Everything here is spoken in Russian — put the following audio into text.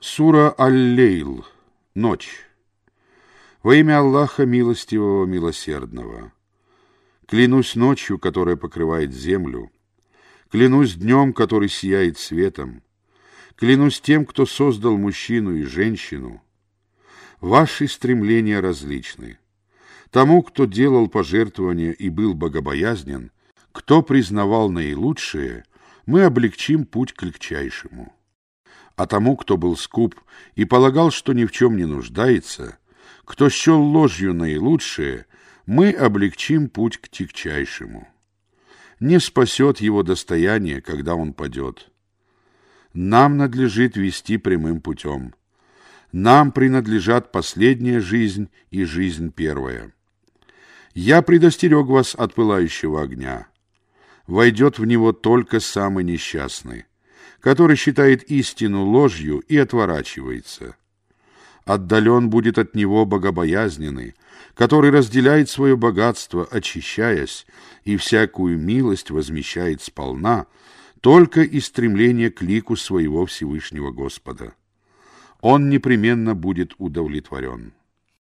Сура Аль-Лейл. Ночь. Во имя Аллаха Милостивого, Милосердного. Клянусь ночью, которая покрывает землю. Клянусь днем, который сияет светом. Клянусь тем, кто создал мужчину и женщину. Ваши стремления различны. Тому, кто делал пожертвования и был богобоязнен, кто признавал наилучшее, мы облегчим путь к легчайшему а тому, кто был скуп и полагал, что ни в чем не нуждается, кто счел ложью наилучшее, мы облегчим путь к тягчайшему. Не спасет его достояние, когда он падет. Нам надлежит вести прямым путем. Нам принадлежат последняя жизнь и жизнь первая. Я предостерег вас от пылающего огня. Войдет в него только самый несчастный который считает истину ложью и отворачивается. Отдален будет от него богобоязненный, который разделяет свое богатство, очищаясь, и всякую милость возмещает сполна, только из стремления к лику своего Всевышнего Господа. Он непременно будет удовлетворен.